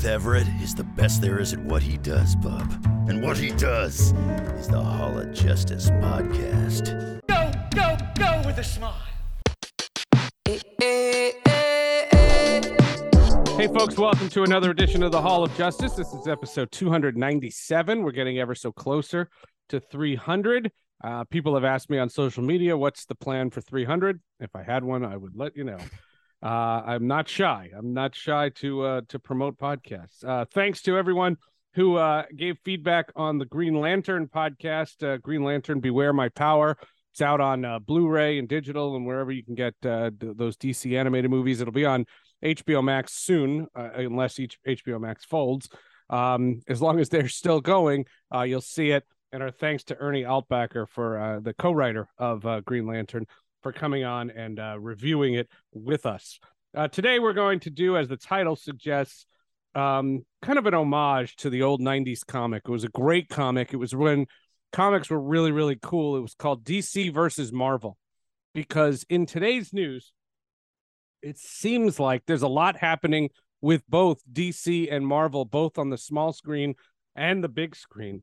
Seth Everett is the best there is at what he does, bub. And what he does is the Hall of Justice podcast. Go, go, go with a smile. Hey, folks, welcome to another edition of the Hall of Justice. This is episode 297. We're getting ever so closer to 300. Uh, people have asked me on social media, what's the plan for 300? If I had one, I would let you know. Uh, I'm not shy. I'm not shy to uh, to promote podcasts. Uh, thanks to everyone who uh, gave feedback on the Green Lantern podcast. Uh, Green Lantern: Beware My Power. It's out on uh, Blu-ray and digital, and wherever you can get uh, th- those DC animated movies. It'll be on HBO Max soon, uh, unless each HBO Max folds. Um, as long as they're still going, uh, you'll see it. And our thanks to Ernie Altbacker for uh, the co-writer of uh, Green Lantern for coming on and uh, reviewing it with us. Uh, today, we're going to do, as the title suggests, um, kind of an homage to the old 90s comic. It was a great comic. It was when comics were really, really cool. It was called DC versus Marvel. Because in today's news, it seems like there's a lot happening with both DC and Marvel, both on the small screen and the big screen.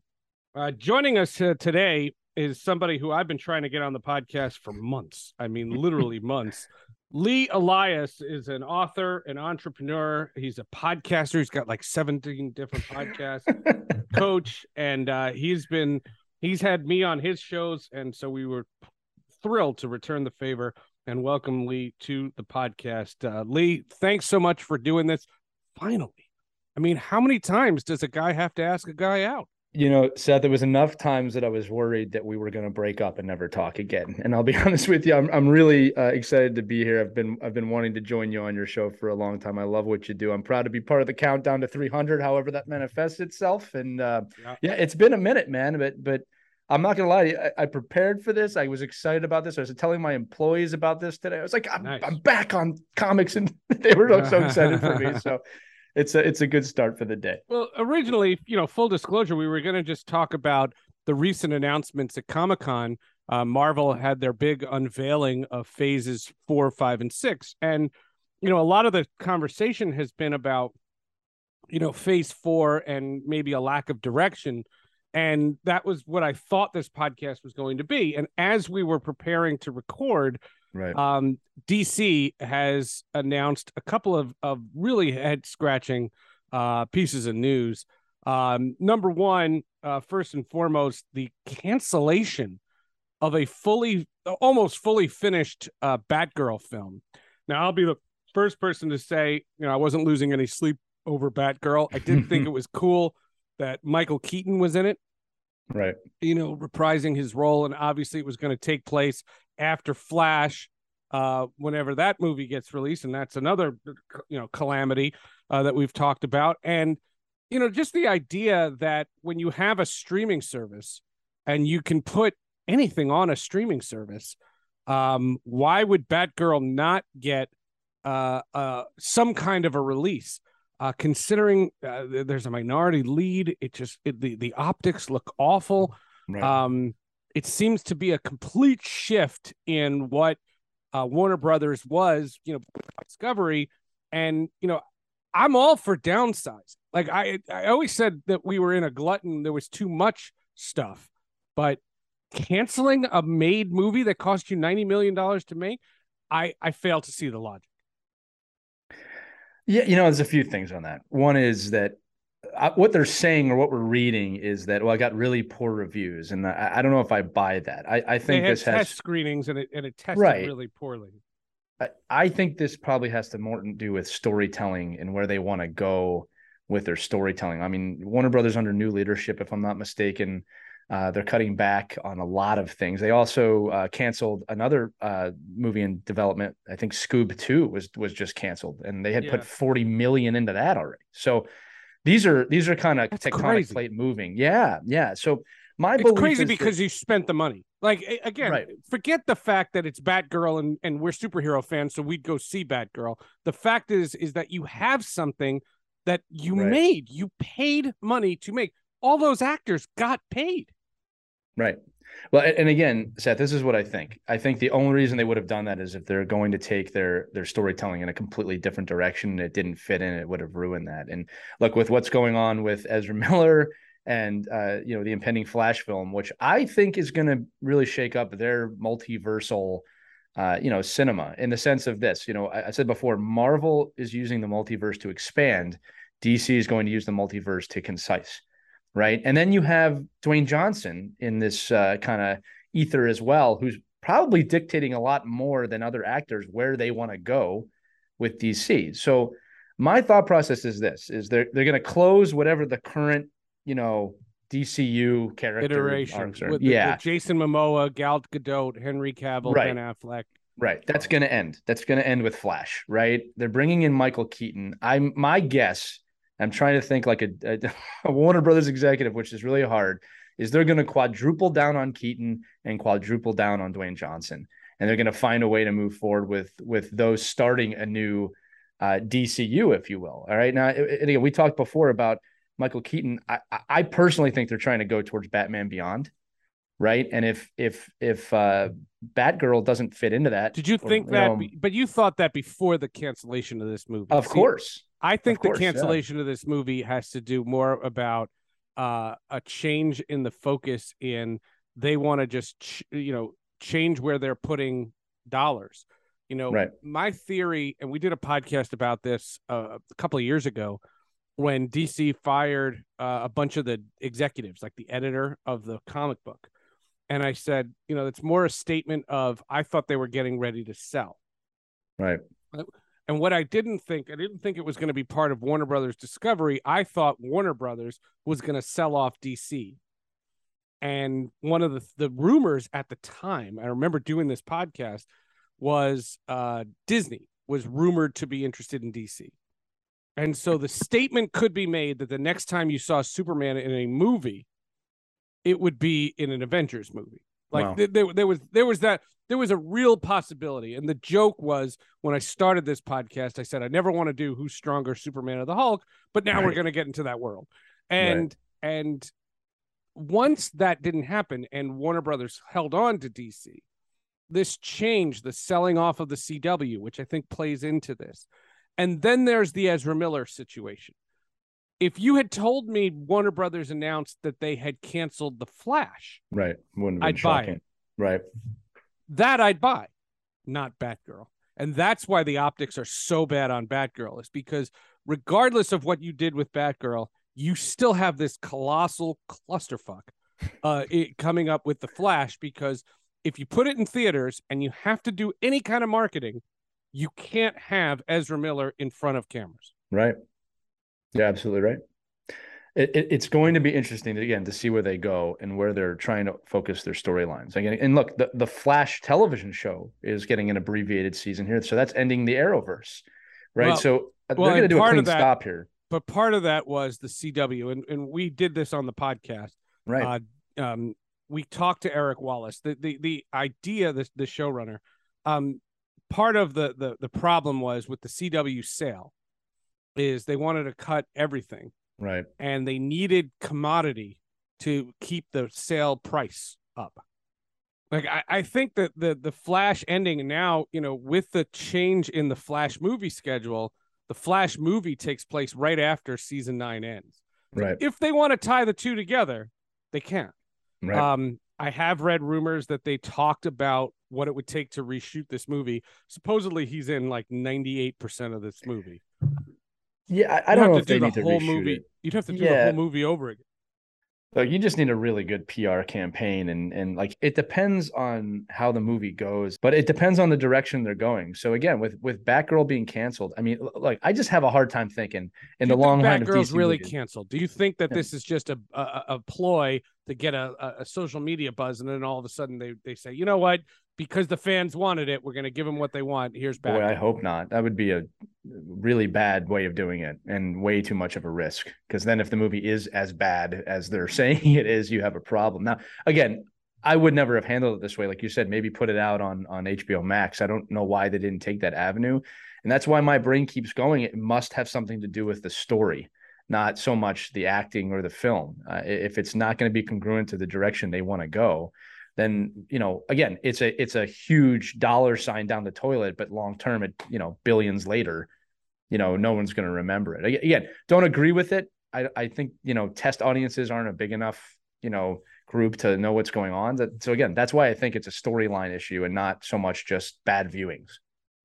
Uh, joining us uh, today is somebody who I've been trying to get on the podcast for months. I mean, literally months. Lee Elias is an author, an entrepreneur. He's a podcaster. He's got like 17 different podcasts, coach, and uh, he's been he's had me on his shows, and so we were thrilled to return the favor and welcome Lee to the podcast. Uh, Lee, thanks so much for doing this. Finally, I mean, how many times does a guy have to ask a guy out? You know, Seth, there was enough times that I was worried that we were going to break up and never talk again. And I'll be honest with you, I'm I'm really uh, excited to be here. I've been I've been wanting to join you on your show for a long time. I love what you do. I'm proud to be part of the countdown to 300, however that manifests itself. And uh, Yeah. yeah. it's been a minute, man. But but I'm not gonna lie to you. I, I prepared for this. I was excited about this. I was telling my employees about this today. I was like, I'm, Nice. I'm back on comics, and they were so excited for me. So it's a it's a good start for the day. Well, originally, you know, full disclosure, we were going to just talk about the recent announcements at Comic Con. Uh, Marvel had their big unveiling of phases four, five, and six. And, you know, a lot of the conversation has been about, you know, phase four and maybe a lack of direction. And that was what I thought this podcast was going to be. And as we were preparing to record, Right. um, DC has announced a couple of, of really head scratching uh, pieces of news. Um, number one, uh, first and foremost, the cancellation of a fully, almost fully finished uh, Batgirl film. Now, I'll be the first person to say, you know, I wasn't losing any sleep over Batgirl. I didn't think it was cool that Michael Keaton was in it right. you know, reprising his role. And obviously, it was going to take place after Flash, uh, whenever that movie gets released. And that's another, you know, calamity uh, that we've talked about. And, you know, just the idea that when you have a streaming service and you can put anything on a streaming service, um, why would Batgirl not get uh, uh, some kind of a release? Uh, considering uh, there's a minority lead, it just it, the the optics look awful. Right. Um, it seems to be a complete shift in what uh, Warner Brothers was, you know, Discovery, and you know, I'm all for downsize. Like I, I always said that we were in a glutton. There was too much stuff, but canceling a made movie that cost you ninety million dollars to make, I, I fail to see the logic. Yeah, you know, there's a few things on that. One is that what they're saying or what we're reading is that well, I got really poor reviews, and I, I don't know if I buy that. I, I think this has screenings and it and it tested Right. really poorly. I, I think this probably has to more to do with storytelling and where they want to go with their storytelling. I mean, Warner Brothers under new leadership, if I'm not mistaken, uh, they're cutting back on a lot of things. They also uh, canceled another uh, movie in development. I think Scoob Two was was just canceled, and they had Yeah. put forty million into that already. So these are these are kind of tectonic crazy. plate moving. Yeah, yeah. So my It's crazy is that- because you spent the money. Like again, Right. forget the fact that it's Batgirl and and we're superhero fans, so we'd go see Batgirl. The fact is is that you have something that you Right. made. You paid money to make. All those actors got paid. Right. Well, and again, Seth, this is what I think. I think the only reason they would have done that is if they're going to take their their storytelling in a completely different direction and it didn't fit in, it would have ruined that. And look, with what's going on with Ezra Miller and uh, you know, the impending Flash film, which I think is going to really shake up their multiversal uh, you know, cinema in the sense of this. You know, I, I said before, Marvel is using the multiverse to expand. DC is going to use the multiverse to concise right? And then you have Dwayne Johnson in this uh, kind of ether as well, who's probably dictating a lot more than other actors where they want to go with DC. So my thought process is this: is they're they're going to close whatever the current you know DCU character Iteration with, yeah, with Jason Momoa, Gal Gadot, Henry Cavill, Right. Ben Affleck. Right. That's going to end. That's going to end with Flash, right? They're bringing in Michael Keaton. I'm my guess. I'm trying to think like a, a, a Warner Brothers executive, which is really hard. Is they're going to quadruple down on Keaton and quadruple down on Dwayne Johnson, and they're going to find a way to move forward with with those starting a new uh, DCU, if you will. All right. Now, and again, we talked before about Michael Keaton. I, I- personally think they're trying to go towards Batman Beyond, right? And if if if uh, Batgirl doesn't fit into that, Did you or, think that? know, but you thought that before the cancellation of this movie. of See, course, I think course, the yeah. cancellation of this movie has to do more about uh, a change in the focus in they want to just ch- you know change where they're putting dollars. You know, Right. my theory, and we did a podcast about this uh, a couple of years ago when DC fired uh, a bunch of the executives, like the editor of the comic book. And I said, you know, it's more a statement of I thought they were getting ready to sell. right, And what I didn't think, I didn't think it was going to be part of Warner Brothers Discovery. I thought Warner Brothers was going to sell off DC. And one of the the rumors at the time, I remember doing this podcast, was uh, Disney was rumored to be interested in DC. And so the statement could be made that the next time you saw Superman in a movie, it would be in an Avengers movie. Like Wow. th- there, there was there was that there was a real possibility. And the joke was when I started this podcast, I said I never want to do who's stronger, Superman or the Hulk, but now we're going to get into that world. And and once that didn't happen and Warner Brothers held on to DC, this changed the selling off of the CW, which I think plays into this. And then there's the Ezra Miller situation. If you had told me Warner Brothers announced that they had canceled The Flash, right. Wouldn't I'd buy it. Right, that I'd buy, not Batgirl. And that's why the optics are so bad on Batgirl, is because regardless of what you did with Batgirl, you still have this colossal clusterfuck uh, it, coming up with the Flash. Because if you put it in theaters and you have to do any kind of marketing, you can't have Ezra Miller in front of cameras. right. Yeah, absolutely right. It, it, it's going to be interesting again to see where they go and where they're trying to focus their storylines. Again, and look, the the Flash television show is getting an abbreviated season here, so that's ending the Arrowverse, right? Well- so uh, well, they're going to do a clean that- stop here, But part of that was the CW, and, and we did this on the podcast. right? uh, um, we talked to Eric Wallace. The the the idea, the the showrunner, um, part of the the the problem was with the CW sale, is they wanted to cut everything, right. and they needed commodity to keep the sale price up. Like I, I think that the the Flash ending now, you know, with the change in the Flash movie schedule, the Flash movie takes place right after season nine ends Right. if they want to tie the two together, they can. Right. Um, I have read rumors that they talked about what it would take to reshoot this movie. Supposedly, he's in like ninety-eight percent of this movie. Yeah, I, I don't have know to if they do need the to whole reshoot movie. it. You'd have to do the whole movie over again. Like you just need a really good PR campaign and and like it depends on how the movie goes, but it depends on the direction they're going. So again, with with Batgirl being canceled, I mean, like I just have a hard time thinking in Do the long line of Batgirl's really movies. canceled. Do you think that Yeah. this is just a, a a ploy to get a, a- a social media buzz, and then all of a sudden they they say, you know what? Because the fans wanted it, we're going to give them what they want. Here's Boy, I hope not. That would be a really bad way of doing it and way too much of a risk. Because then, if the movie is as bad as they're saying it is, you have a problem. Now, again, I would never have handled it this way. Like you said, maybe put it out on on HBO Max. I don't know why they didn't take that avenue, and that's why my brain keeps going. It must have something to do with the story, not so much the acting or the film. Uh, if it's not going to be congruent to the direction they want to go, then you know again it's a it's a huge dollar sign down the toilet but long term it you know billions later you know no one's going to remember it. Again don't agree with it. I i think you know test audiences aren't a big enough you know group to know what's going on. So again that's why i think it's a storyline issue and not so much just bad viewings.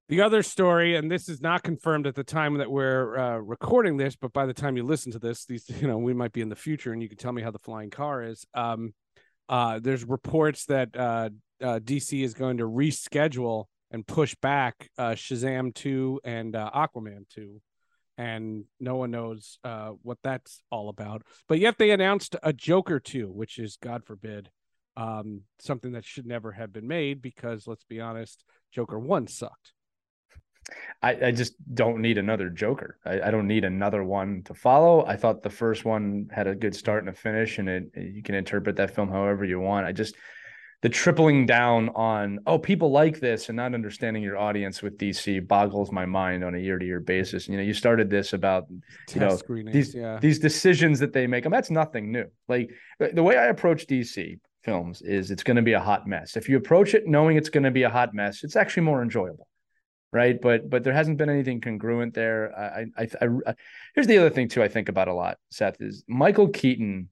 The other story, and this is not confirmed at the time that we're uh, recording this, but by the time you listen to this, these you know we might be in the future, and you can tell me how the flying car is. Um, uh, there's reports that uh, uh, DC is going to reschedule and push back uh, Shazam two and uh, Aquaman two, and no one knows uh, what that's all about. But yet they announced a Joker two, which is God forbid um, something that should never have been made because let's be honest, Joker one sucked. I, I just don't need another Joker. I, I don't need another one to follow. I thought the first one had a good start and a finish, and it you can interpret that film however you want. I just the tripling down on oh people like this and not understanding your audience with DC boggles my mind on a year to year basis. You know, you started this about you know, these yeah. these decisions that they make. I and that's nothing new. Like the the way I approach DC films is it's going to be a hot mess. If you approach it knowing it's going to be a hot mess, it's actually more enjoyable right? But but there hasn't been anything congruent there. I, I, I, I here's the other thing too. I think about a lot. Seth is Michael Keaton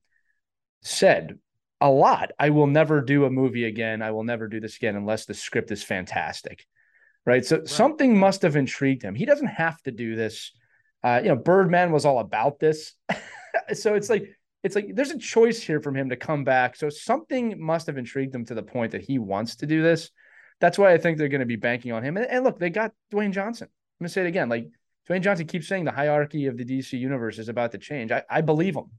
said a lot. I will never do a movie again. I will never do this again unless the script is fantastic, right? So something must have intrigued him. He doesn't have to do this. Uh, you know, Birdman was all about this, so it's like it's like there's a choice here from him to come back. So something must have intrigued him to the point that he wants to do this that's why I think they're going to be banking on him. And, and look, they got Dwayne Johnson. I'm going to say it again. Like Dwayne Johnson keeps saying the hierarchy of the DC universe is about to change. I, I believe him.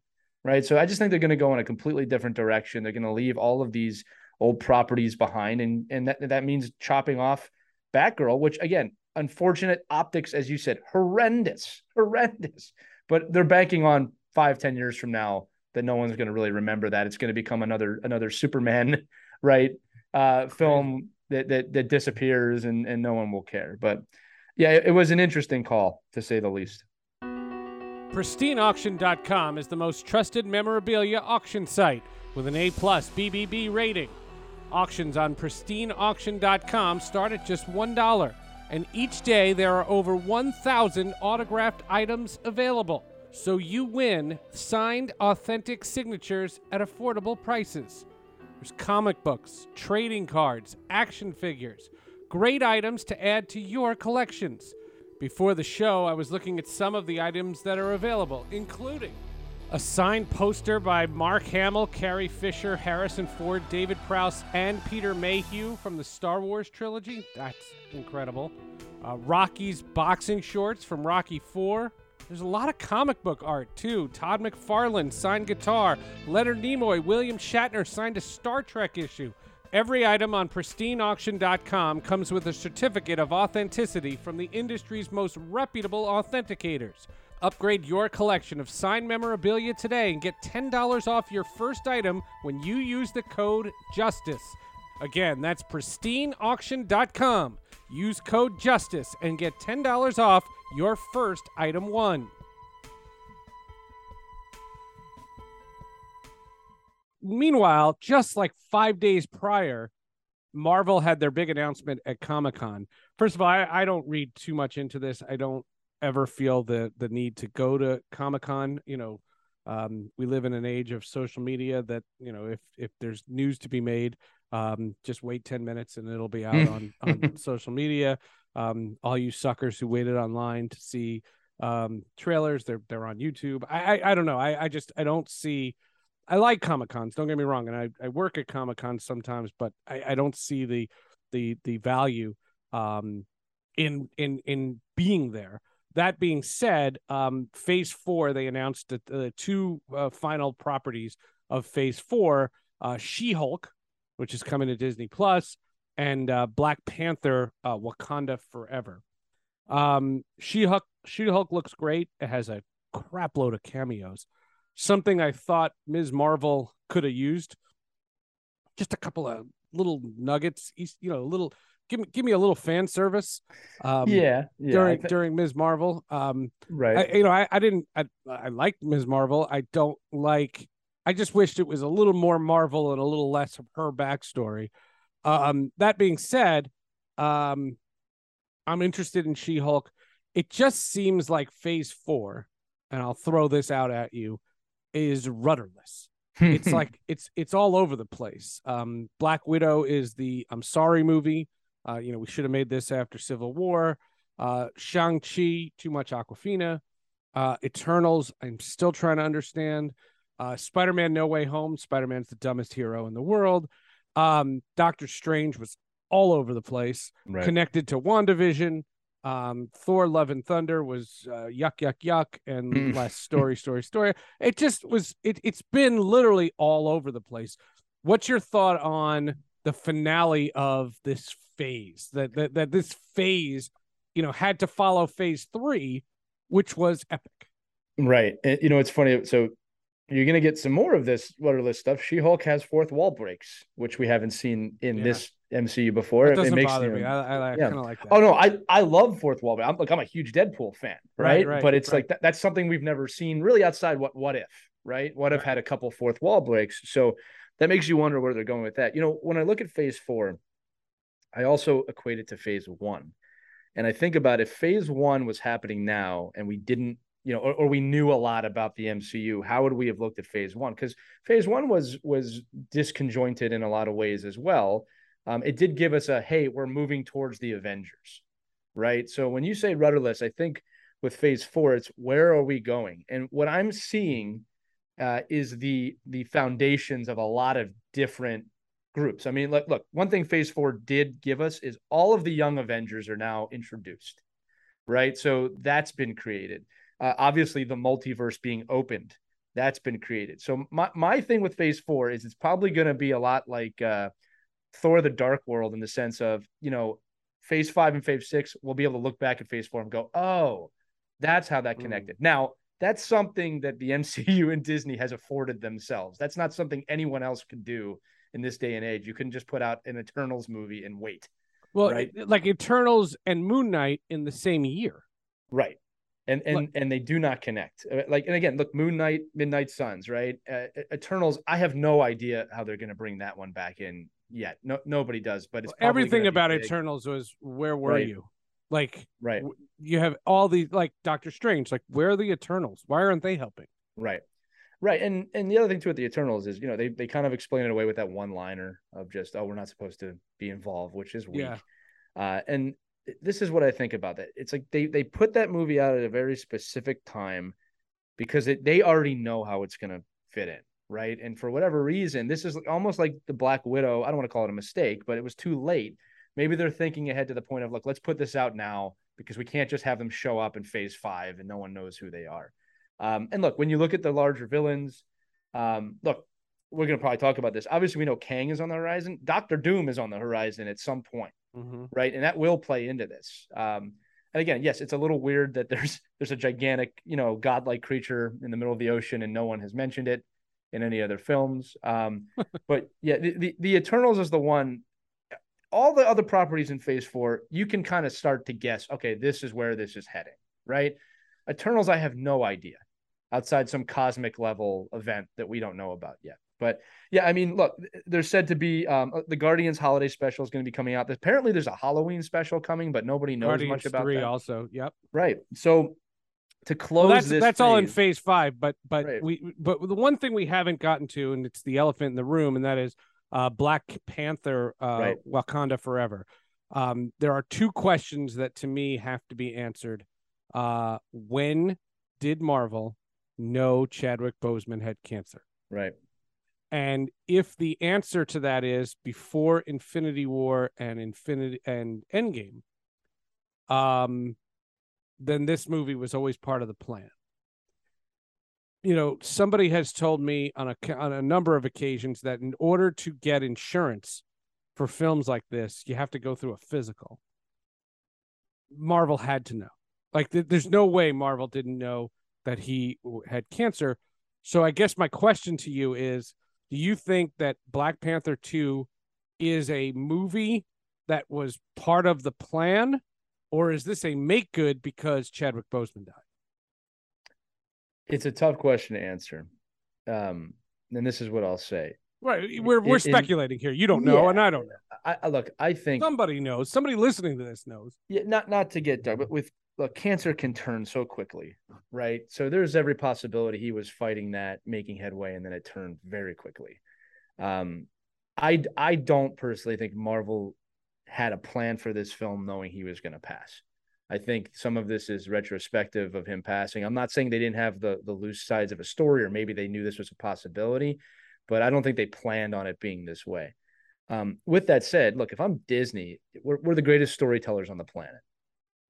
Right. So I just think they're going to go in a completely different direction. They're going to leave all of these old properties behind. And, and that, that means chopping off Batgirl, which again, unfortunate optics, as you said, horrendous, horrendous. But they're banking on five, ten years from now that no one's going to really remember that. It's going to become another another Superman, right? Uh, film that, that that disappears and and no one will care. But yeah, it, it was an interesting call to say the least. PristineAuction.com is the most trusted memorabilia auction site with an A plus BBB rating. Auctions on PristineAuction.com start at just $1, and each day there are over 1,000 autographed items available. So you win signed, authentic signatures at affordable prices. There's comic books, trading cards, action figures, great items to add to your collections. Before the show, I was looking at some of the items that are available, including a signed poster by Mark Hamill, Carrie Fisher, Harrison Ford, David Prowse, and Peter Mayhew from the Star Wars trilogy. That's incredible. Uh, Rocky's boxing shorts from Rocky 4. There's a lot of comic book art too. Todd McFarlane signed guitar. Leonard Nimoy, William Shatner signed a Star Trek issue. Every item on pristineauction.com comes with a certificate of authenticity from the industry's most reputable authenticators. Upgrade your collection of signed memorabilia today and get $10 off your first item when you use the code JUSTICE. Again, that's pristineauction.com. Use code JUSTICE and get $10 off your first item one. Meanwhile, just like five days prior, Marvel had their big announcement at Comic Con. First of all, I, I don't read too much into this. I don't ever feel the the need to go to Comic Con. You know, um, we live in an age of social media that you know if if there's news to be made, um, just wait ten minutes and it'll be out on on social media. Um, all you suckers who waited online to see um, trailers, they're they're on YouTube. I I, I don't know. I I just I don't see. I like Comic Cons. Don't get me wrong, and I, I work at Comic Cons sometimes, but I, I don't see the the the value um in in in being there. That being said, um, Phase Four they announced that the two uh, final properties of Phase Four, uh, She Hulk, which is coming to Disney Plus, and uh, Black Panther, uh, Wakanda Forever. Um, She Hulk She Hulk looks great. It has a crap load of cameos. Something I thought Ms. Marvel could have used. Just a couple of little nuggets, you know, a little give me give me a little fan service. Um, yeah, yeah, during th- during Ms. Marvel. Um, right. I, you know, I, I didn't I I like Ms. Marvel. I don't like. I just wished it was a little more Marvel and a little less of her backstory. Um, that being said, um, I'm interested in She Hulk. It just seems like Phase Four, and I'll throw this out at you, is rudderless. it's like it's it's all over the place. Um, Black Widow is the I'm sorry movie. Uh, you know, we should have made this after Civil War. Uh, Shang Chi, too much Awkwafina. Uh, Eternals, I'm still trying to understand. Uh, Spider Man No Way Home, Spider Man's the dumbest hero in the world. Um, Doctor Strange was all over the place, right. connected to WandaVision. Um, Thor Love and Thunder was uh, yuck, yuck, yuck, and Mm. less story, story, story. It just was, it, it's been literally all over the place. What's your thought on the finale of this phase? That, that, that this phase, you know, had to follow phase three, which was epic. Right. And, you know, it's funny. So you're going to get some more of this rudderless stuff. She Hulk has fourth wall breaks, which we haven't seen in Yeah. this MCU before. It It, doesn't makes bother me. I, I, yeah. kind of like that. Oh no, I I love fourth wall break. I'm like I'm a huge Deadpool fan, Right, right? right, but it's right. like that, that's something we've never seen really outside what what if, right? What if had a couple fourth wall breaks? So that makes you wonder where they're going with that. You know, when I look at phase four, I also equate it to phase one. And I think about if phase one was happening now and we didn't, you know, or, or we knew a lot about the MCU, how would we have looked at phase one? Because phase one was was disconjointed in a lot of ways as well. Um, it did give us a hey, we're moving towards the Avengers, right? So when you say rudderless, I think with phase four, it's where are we going? And what I'm seeing uh, is the the foundations of a lot of different groups. I mean, look, look, one thing phase four did give us is all of the young Avengers are now introduced, right? So that's been created. Uh, obviously, the multiverse being opened, that's been created. So my, my thing with phase four is it's probably going to be a lot like uh, Thor the Dark World in the sense of, you know, phase five and phase six, we'll be able to look back at phase four and go, oh, that's how that Mm. connected. Now, that's something that the MCU and Disney has afforded themselves. That's not something anyone else could do in this day and age. You couldn't just put out an Eternals movie and wait. Well, right. like Eternals and Moon Knight in the same year. Right. And and Like- and they do not connect. Uh, Like and again, look, Moon Knight, Midnight Suns, right? Uh, Eternals. I have no idea how they're going to bring that one back in yet. No, nobody does. But it's Everything about big. Eternals was where were Right. you? Like Right. w- you have all these like Doctor Strange. Like where are the Eternals? Why aren't they helping? Right. Right. And and the other thing too with the Eternals is, you know, they they kind of explain it away with that one liner of just, oh, we're not supposed to be involved, which is weak. Yeah. Uh, and this is what I think about that. It's like they they put that movie out at a very specific time because it they already know how it's gonna fit in, right? And for whatever reason, this is almost like the Black Widow. I don't want to call it a mistake, but it was too late. Maybe they're thinking ahead to the point of look, let's put this out now because we can't just have them show up in phase five and no one knows who they are. Um, and look, when you look at the larger villains, um, look, we're going to probably talk about this. Obviously, we know Kang is on the horizon. Doctor Doom is on the horizon at some point, Mm-hmm. right? And that will play into this. Um, and again, yes, it's a little weird that there's there's a gigantic, you know, godlike creature in the middle of the ocean, and no one has mentioned it in any other films. Um, but yeah, the, the the Eternals is the one. All the other properties in Phase Four, you can kind of start to guess. Okay, this is where this is heading, right? Eternals, I have no idea outside some cosmic level event that we don't know about yet. But yeah, I mean, look, there's said to be um, the Guardians holiday special is going to be coming out. Apparently, there's a Halloween special coming, but nobody knows Guardians much about three that. also. Yep. Right. So to close Well, that's this, that's all in phase- phase five, but but Right. we but the one thing we haven't gotten to, and it's the elephant in the room, and that is uh, Black Panther, uh, Right. Wakanda Forever. Um, there are two questions that to me have to be answered. Uh, when did Marvel know Chadwick Boseman had cancer? Right. And if the answer to that is before Infinity War and Infinity and Endgame, um, then this movie was always part of the plan. You know, somebody has told me on a on a number of occasions that in order to get insurance for films like this, you have to go through a physical. Marvel had to know. Like, th- there's no way Marvel didn't know that he had cancer. So, I guess my question to you is do you think that Black Panther 2 is a movie that was part of the plan? Or is this a make good because Chadwick Boseman died? It's a tough question to answer. Um, and this is what I'll say. Right. We're we're In- speculating here. You don't know, Yeah. and I don't know. I, I look, I think Somebody knows. Somebody listening to this knows. yeah, not not to get dark, but with look, cancer can turn so quickly, right? So there's every possibility he was fighting that, making headway, and then it turned very quickly. Um, I I don't personally think Marvel had a plan for this film, knowing he was going to pass. I think some of this is retrospective of him passing. I'm not saying they didn't have the the loose sides of a story, or maybe they knew this was a possibility, but I don't think they planned on it being this way. Um, with that said, look, if I'm Disney, we're, we're the greatest storytellers on the planet,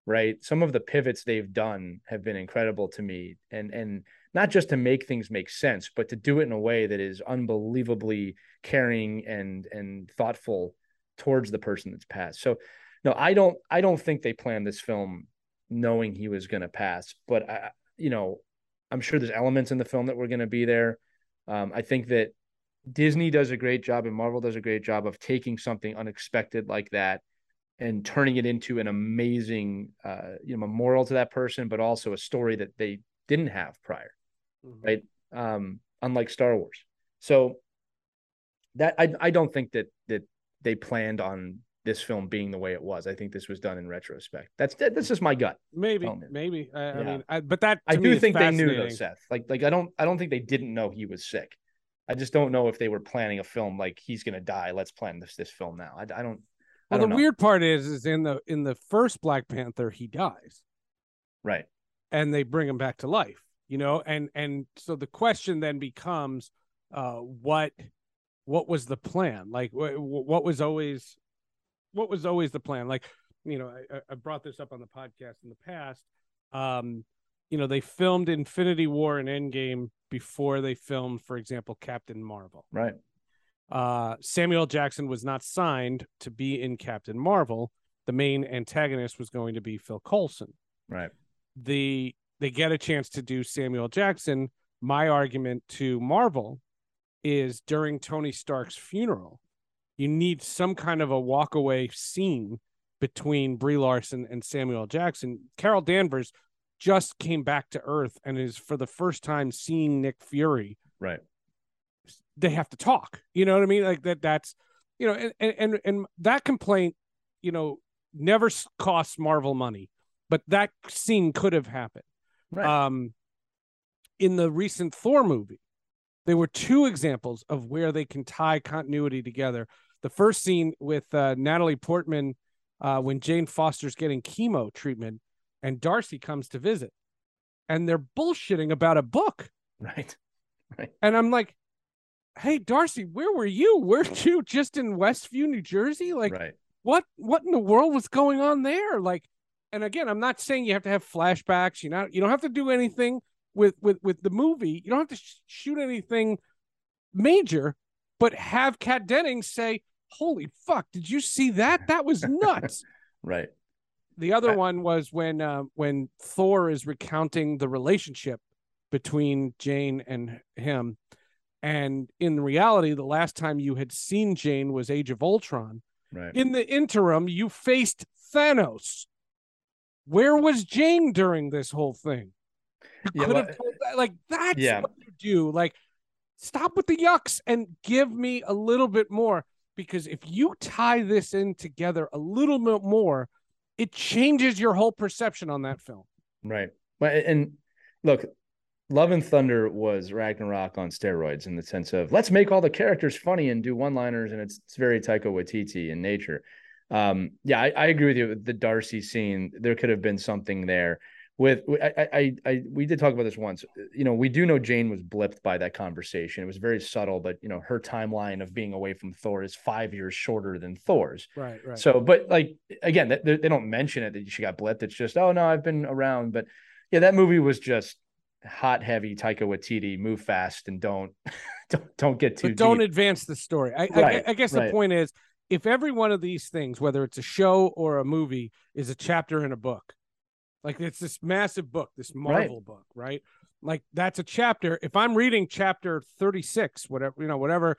right? Some of the pivots they've done have been incredible to me, and and not just to make things make sense, but to do it in a way that is unbelievably caring and and thoughtful towards the person that's passed. So, no, I don't I don't think they planned this film knowing he was going to pass, but I, you know, I'm sure there's elements in the film that were going to be there. Um, I think that Disney does a great job and Marvel does a great job of taking something unexpected like that and turning it into an amazing uh, you know memorial to that person, but also a story that they didn't have prior, right? Um, unlike Star Wars. So that I I don't think that that they planned on this film being the way it was. I think this was done in retrospect. That's that, that's just my gut. Maybe, maybe. I, I mean, I, but that I do think they knew though. Seth. Like like I don't I don't think they didn't know he was sick. I just don't know if they were planning a film like he's gonna die. Let's plan this this film now. I, I don't. I Well, don't the know. weird part is, is in the in the first Black Panther, he dies, right. and they bring him back to life. You know, and and so the question then becomes, uh, what what was the plan? Like, what what was always what was always the plan? Like, you know, I, I- I brought this up on the podcast in the past. Um, you know, they filmed Infinity War and Endgame before they filmed, for example, Captain Marvel. Right. uh, Samuel Jackson was not signed to be in Captain Marvel. The main antagonist was going to be Phil Coulson. Right. The they get a chance to do Samuel Jackson. My argument to Marvel is during Tony Stark's funeral, you need some kind of a walkaway scene between Brie Larson and Samuel Jackson. Carol Danvers just came back to Earth and is for the first time seeing Nick Fury Right. they have to talk. You know what I mean? Like that. That's you know, and and and, that complaint, you know, never costs Marvel money, but that scene could have happened. Right. Um, in the recent Thor movie, there were two examples of where they can tie continuity together. The first scene with uh, Natalie Portman uh, when Jane Foster's getting chemo treatment, and Darcy comes to visit, and they're bullshitting about a book. right. And I'm like, hey, Darcy, where were you? Weren't you just in Westview, New Jersey? Like, right. what what in the world was going on there? Like, and again, I'm not saying you have to have flashbacks. You know, you don't have to do anything with with with the movie. You don't have to sh- shoot anything major, but have Kat Dennings say, "Holy fuck, did you see that? That was nuts." Right. The other one was when uh, when Thor is recounting the relationship between Jane and him, and in reality, the last time you had seen Jane was Age of Ultron. Right. In the interim, you faced Thanos. Where was Jane during this whole thing? You Yeah, could well, that. Like that's Yeah. what you do. Like, stop with the yucks and give me a little bit more. Because if you tie this in together a little bit more, it changes your whole perception on that film. Right. But and look, Love and Thunder was Ragnarok on steroids in the sense of let's make all the characters funny and do one-liners, and it's it's very Taika Waititi in nature. Um, yeah, I, I agree with you. with The Darcy scene, there could have been something there, with I, I I we did talk about this once. You know, we do know Jane was blipped by that conversation. It was very subtle, but you know, her timeline of being away from Thor is five years shorter than Thor's. Right, right. So, but like again, they, they don't mention it that she got blipped. It's just, oh no, I've been around. But yeah, that movie was just hot, heavy. Taika Waititi, move fast and don't don't don't get too. but don't deep. advance the story. I, Right, I, I guess right. the point is, if every one of these things, whether it's a show or a movie, is a chapter in a book, like it's this massive book, this Marvel book, right? Like that's a chapter. If I'm reading chapter 36, whatever you know, whatever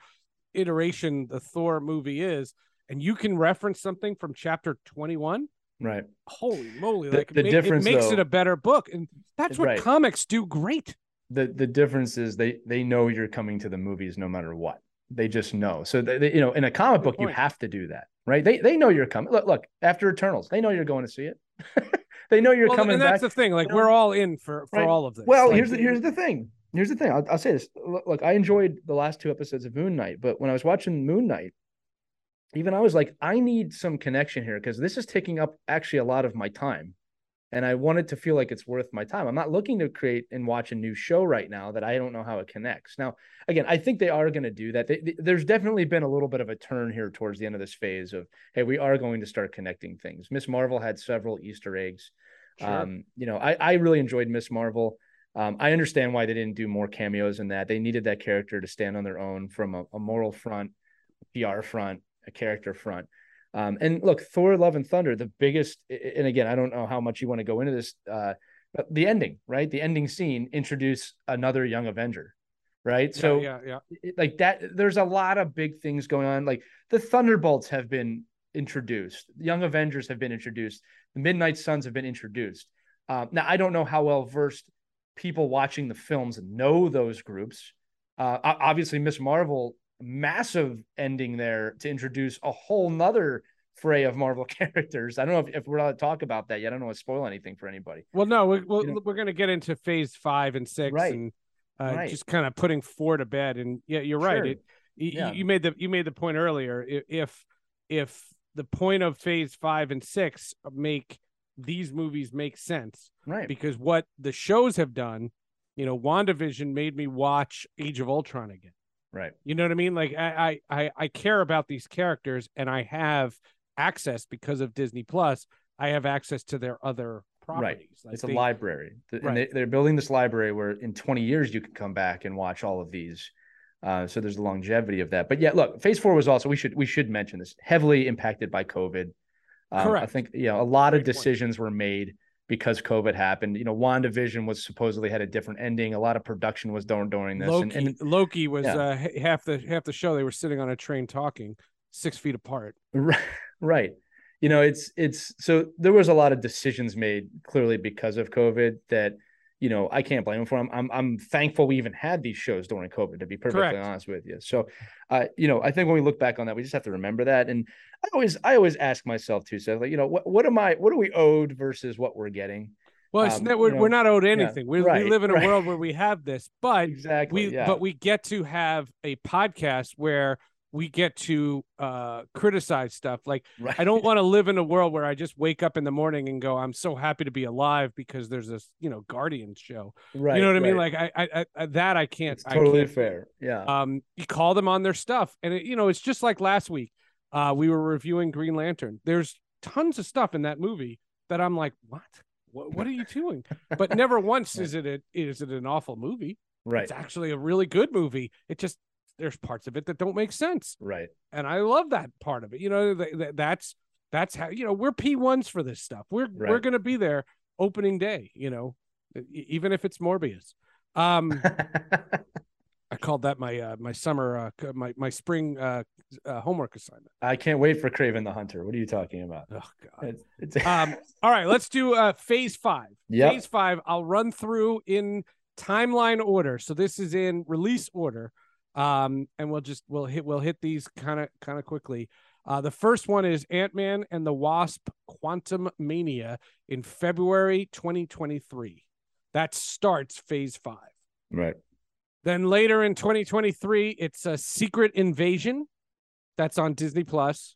iteration the Thor movie is, and you can reference something from chapter 21, right. holy moly! The- like the it, difference, it makes it a better book, and that's what Right. comics do great. the the difference is they they know you're coming to the movies no matter what. They just know. So they, they- you know, in a comic Good book, you have to do that, right? They they know you're coming. Look, look after Eternals, they know you're going to see it. they know you're Well, coming and back. that's the thing. Like you know? we're all in for for Right. all of this. Well, Like, here's the, here's the thing. Here's the thing. I'll, I'll say this. Look, I enjoyed the last two episodes of Moon Knight, but when I was watching Moon Knight, even I was like, I need some connection here because this is taking up actually a lot of my time, and I want it to feel like it's worth my time. I'm not looking to create and watch a new show right now that I don't know how it connects. Now, again, I think they are going to do that. They, they- there's definitely been a little bit of a turn here towards the end of this phase of, hey, we are going to start connecting things. Miss Marvel had several Easter eggs. Sure. Um, you know, I, I really enjoyed Miss Marvel. Um, I understand why they didn't do more cameos in that. They needed that character to stand on their own from a, a moral front, PR front, a character front. Um, and look, Thor: Love and Thunder, the biggest. And again, I don't know how much you want to go into this. Uh, but the ending, right? The ending scene introduce another young Avenger, right? Yeah, so yeah, yeah. it- like that there's a lot of big things going on like the thunderbolts have been introduced young avengers have been introduced the midnight suns have been introduced um, now i don't know how well versed people watching the films know those groups uh, obviously miss marvel massive ending there to introduce a whole nother fray of marvel characters i don't know if, if we're allowed to talk about that yet i don't want to spoil anything for anybody Well, no, we, we'll, know- we're going to get into phase five and six, Right. and uh, Right. just kind of putting four to bed. And yeah, you're right. Sure. It, y- y- Yeah. you made the you made the point earlier. If if the point of phase five and six make these movies make sense, right because what the shows have done, you know, WandaVision made me watch Age of Ultron again. right You know what I mean? Like I I I, I care about these characters, and I have access because of Disney Plus. I have access to their other properties. Like it's a they- library Th- and they, they're building this library where in 20 years you can come back and watch all of these uh, so there's the longevity of that but yeah look phase four was also we should we should mention this heavily impacted by covid um, i think you know a lot of Great point. decisions were made because covid happened you know wandavision was supposedly had a different ending a lot of production was done during this Loki, and, and Loki was Yeah. uh, half the half the show. They were sitting on a train talking, six feet apart. Right. Right. You know, it's it's so there was a lot of decisions made clearly because of COVID that you know I can't blame them for. I'm I'm, I'm thankful we even had these shows during COVID. To be perfectly Correct. honest with you, so uh, you know, I think when we look back on that, we just have to remember that. And I always I always ask myself too, Seth, like you know, what what am I what are we owed versus what we're getting? Well, it's Um, not, we're, you we're not owed yeah, anything. we, right, we live in a right. world where we have this, but Exactly. we yeah. but we get to have a podcast where we get to uh criticize stuff. Like right. I don't want to live in a world where I just wake up in the morning and go, I'm so happy to be alive because there's this, you know, Guardians show. right. you know what I mean? Like I, I, I that I can't. it's I totally can't fair. Yeah. um you call them on their stuff and it, you know it's just like last week uh we were reviewing green lantern there's tons of stuff in that movie that i'm like what what, what are you doing but never once is it a, is it an awful movie right. it's actually a really good movie it just there's parts of it that don't make sense Right. and i love that part of it you know th- th- that's that's how you know we're p1s for this stuff we're we're gonna be there opening day you know even if it's morbius um I called that my uh, my summer uh, my my spring uh, uh, homework assignment. I can't wait for Kraven the Hunter. What are you talking about? Oh God. It's, it's Um, all right, let's do uh, phase five. Yep. Phase five. I'll run through in timeline order. So this is in release order, um, and we'll just we'll hit we'll hit these kind of kind of quickly. Uh, the first one is Ant Man and the Wasp: Quantum Mania in February 2023. That starts phase five. right. Then later in 2023, it's a Secret Invasion that's on Disney Plus.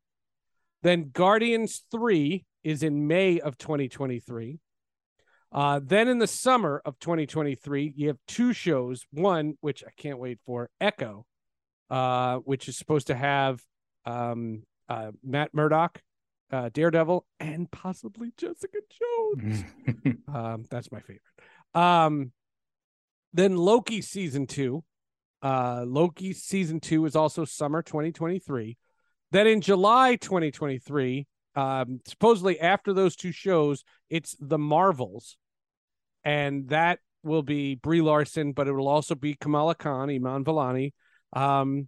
Then Guardians 3 is in May of 2023. Uh, then in the summer of 2023, you have two shows. One, which I can't wait for, Echo, uh, which is supposed to have um, uh, Matt Murdock, uh, Daredevil, and possibly Jessica Jones. um, that's my favorite. Um, then Loki season two. Uh, Loki season two is also summer 2023. Then in July 2023, um, supposedly after those two shows, it's the Marvels, and that will be Brie Larson, but it will also be Kamala Khan, Iman Vellani, um,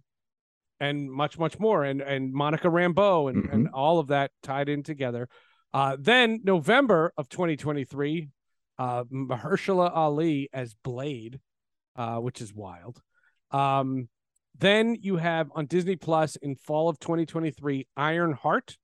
and much, much more, and and Monica Rambeau, and and all of that tied in together. Uh, then November of 2023, uh, Mahershala Ali as Blade, uh, which is wild. Um, then you have on Disney Plus in fall of 2023, Iron Heart.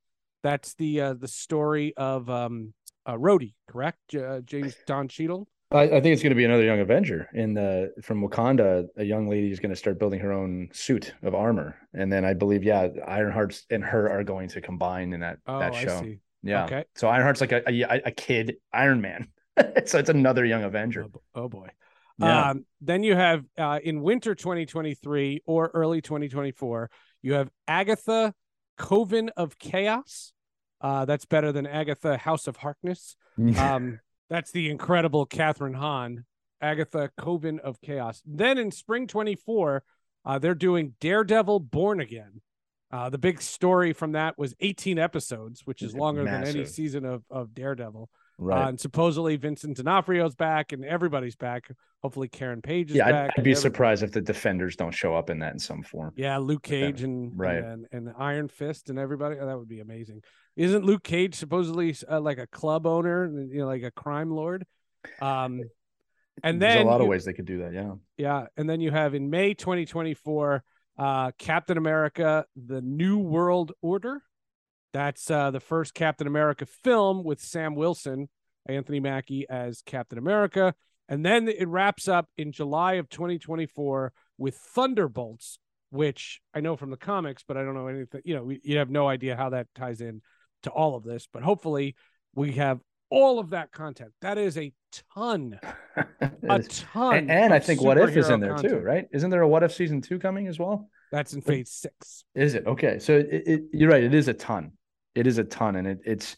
That's the uh, the story of um, uh, Rhodey, correct? J- uh, James Don Cheadle. I, I think it's going to be another young Avenger in the from Wakanda. A young lady is going to start building her own suit of armor, and then I believe, yeah, Ironheart and her are going to combine in that Oh, that show. Yeah. Okay. So Ironheart's like a, a a kid Iron Man. so it's another young Avenger. Oh, oh boy. Yeah. Um, then you have uh, in winter 2023 or early 2024, you have Agatha Coven of Chaos. Uh, that's better than Agatha House of Harkness. Um, that's the incredible Kathryn Hahn, Agatha Coven of Chaos. Then in spring 24, uh, they're doing Daredevil Born Again. Uh, the big story from that was 18 episodes, which is longer than any season of, of Daredevil. Right. Uh, and supposedly Vincent D'Onofrio's back and everybody's back. Hopefully Karen Page is yeah, I'd. I'd be surprised if the defenders don't show up in that in some form. Yeah, Luke Cage and Right. and, and Iron Fist and everybody. Oh, that would be amazing. Isn't Luke Cage supposedly uh, like a club owner, you know, like a crime lord? Um, and There's then a lot of you- ways they could do that. Yeah. yeah, and then you have in May 2024, uh, Captain America: The New World Order. That's uh, the first Captain America film with Sam Wilson, Anthony Mackie as Captain America, and then it wraps up in July of 2024 with Thunderbolts, which I know from the comics, but I don't know anything. You know, we, you have no idea how that ties in to all of this, but hopefully we have all of that content. That is a ton, a ton, and, and I think What If is in there too, right? Isn't there a What If season two coming as well? That's in phase six. Is it okay? So it, it, you're right. It is a ton. It is a ton, and it, it's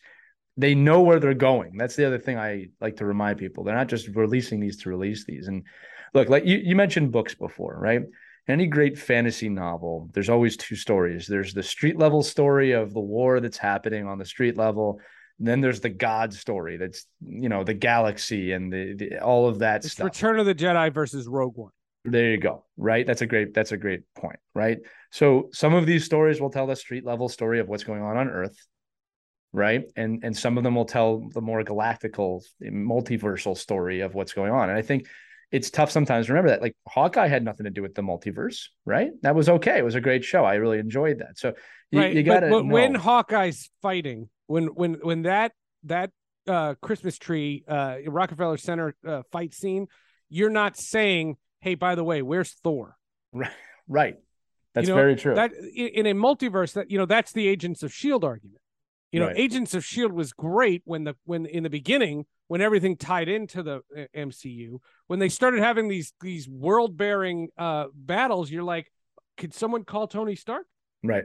they know where they're going. That's the other thing I like to remind people. They're not just releasing these to release these. And look, like you, you mentioned books before, right? Any great fantasy novel, there's always two stories. There's the street level story of the war that's happening on the street level. Then there's the God story that's you know the galaxy and the, the all of that It's stuff. Return of the Jedi versus Rogue One. There you go. Right. That's a great, that's a great point. Right. So some of these stories will tell the street level story of what's going on on Earth. Right. And and some of them will tell the more galactical, multiversal story of what's going on. And I think it's tough sometimes to remember that. Like Hawkeye had nothing to do with the multiverse, right? That was okay. It was a great show. I really enjoyed that. So you, right. you gotta but, when. Hawkeye's fighting, when when when that that uh Christmas tree uh Rockefeller Center uh, fight scene, you're not saying, "Hey, by the way, where's Thor?" right. Right. That's know, very true. That in, a multiverse, that you know, that's the Agents of Shield argument. You know, Right. Agents of Shield was great when the when in the beginning when everything tied into the uh, MCU. When they started having these these world bearing uh battles, you're like, could someone call Tony Stark? right.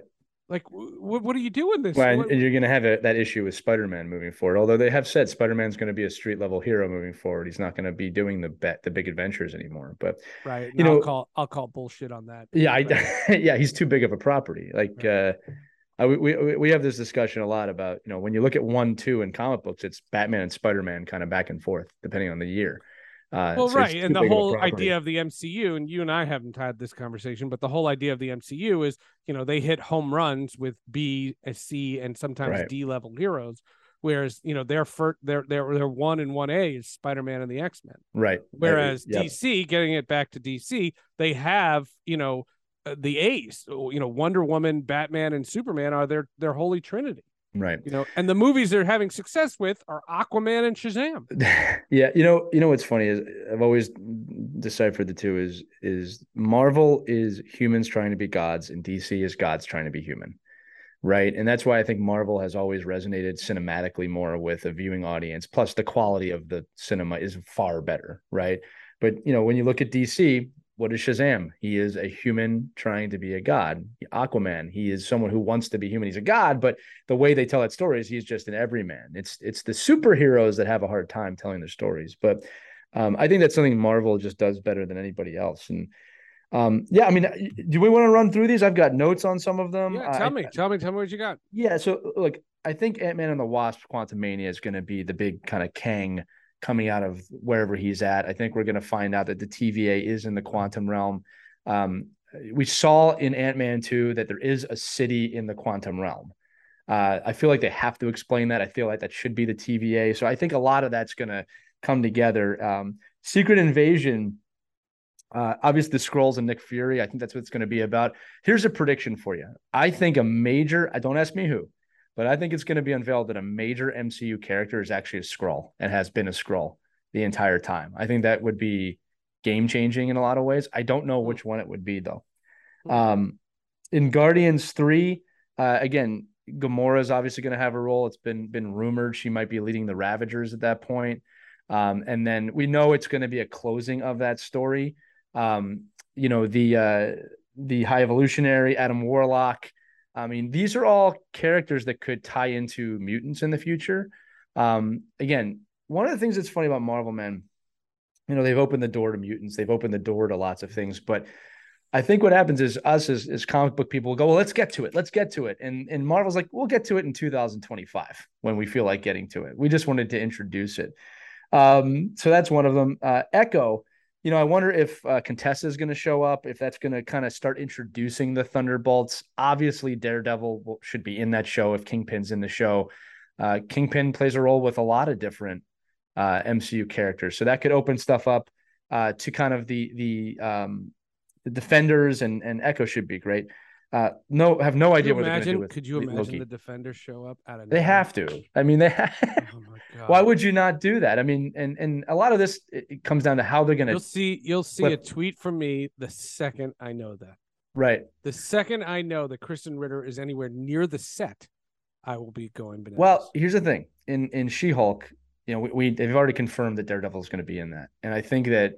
Like, what what are you doing this? Well, and- What- you're going to have a, that issue with Spider-Man moving forward. Although they have said Spider-Man's going to be a street level hero moving forward. He's not going to be doing the bet the big adventures anymore. But right. you no, I'll know- call I'll call bullshit on that. yeah, I, yeah, he's too big of a property. Like uh, I, we we we have this discussion a lot about you know when you look at one two in comic books, it's Batman and Spider-Man kind of back and forth depending on the year. Uh, well, so right, and the whole idea of the MCU, and you and I haven't had this conversation, but the whole idea of the MCU is, you know, they hit home runs with B, C, and sometimes Right. D level heroes, whereas you know their first, their their their one and one A is Spider Man and the X Men, right? whereas Yep. DC, getting it back to DC, they have you know uh, the A's, you know, Wonder Woman, Batman, and Superman are their their holy trinity, right. you know, and the movies they're having success with are Aquaman and Shazam. yeah, you know, you know what's funny is I've always deciphered the two is is Marvel is humans trying to be gods and DC is gods trying to be human. right? And that's why I think Marvel has always resonated cinematically more with a viewing audience. Plus, the quality of the cinema is far better, right? But you know, when you look at DC, what is Shazam? He is a human trying to be a god. Aquaman, he is someone who wants to be human. He's a god, but the way they tell that story is he's just an everyman. It's it's the superheroes that have a hard time telling their stories. But um, I think that's something Marvel just does better than anybody else. And um, yeah, I mean, do we want to run through these? I've got notes on some of them. Yeah, tell me, tell me, tell me what you got. Yeah, so look, I think Ant Man and the Wasp: Quantumania is going to be the big kind of Kang coming out of wherever he's at. I think we're going to find out that the TVA is in the quantum realm. Um, we saw in Ant Man 2 that there is a city in the quantum realm. Uh, I feel like they have to explain that. I feel like that should be the TVA. So I think a lot of that's going to come together. Um, Secret Invasion, uh, obviously the Skrulls and Nick Fury. I think that's what it's going to be about. Here's a prediction for you. I think a major. I don't ask me who but I think it's going to be unveiled that a major MCU character is actually a Skrull and has been a Skrull the entire time. I think that would be game changing in a lot of ways. I don't know which one it would be though. Hmm. Um, in Guardians three, uh, again, Gamora is obviously going to have a role. It's been been rumored she might be leading the Ravagers at that point. Um, and then we know it's going to be a closing of that story. Um, you know the uh, the High Evolutionary Adam Warlock I mean, these are all characters that could tie into mutants in the future. Um, again, one of the things that's funny about Marvel, man, you know, they've opened the door to mutants, they've opened the door to lots of things, but I think what happens is us as, as comic book people will go, well, let's get to it. Let's get to it. And and Marvel's like, we'll get to it in 2025 when we feel like getting to it. We just wanted to introduce it. Um, so that's one of them. Uh, Echo, you know, I wonder if uh, Contessa is going to show up, if that's going to kind of start introducing the Thunderbolts. Obviously, Daredevil should be in that show if Kingpin's in the show. Uh, Kingpin plays a role with a lot of different uh, MCU characters, so that could open stuff up uh, to kind of the the um, the Defenders and and Echo should be great. Uh, no, have no idea what imagine, they're going to do with. Could you imagine Loki. the Defenders show up at a? They have to. I mean, they. Have, oh why would you not do that? I mean, and and a lot of this it, it comes down to how they're going to. You'll see. You'll see flip. a tweet from me the second I know that. Right. The second I know that Krysten Ritter is anywhere near the set, I will be going bananas. Well, here's the thing. In in She Hulk, you know, we, we they've already confirmed that Daredevil is going to be in that, and I think that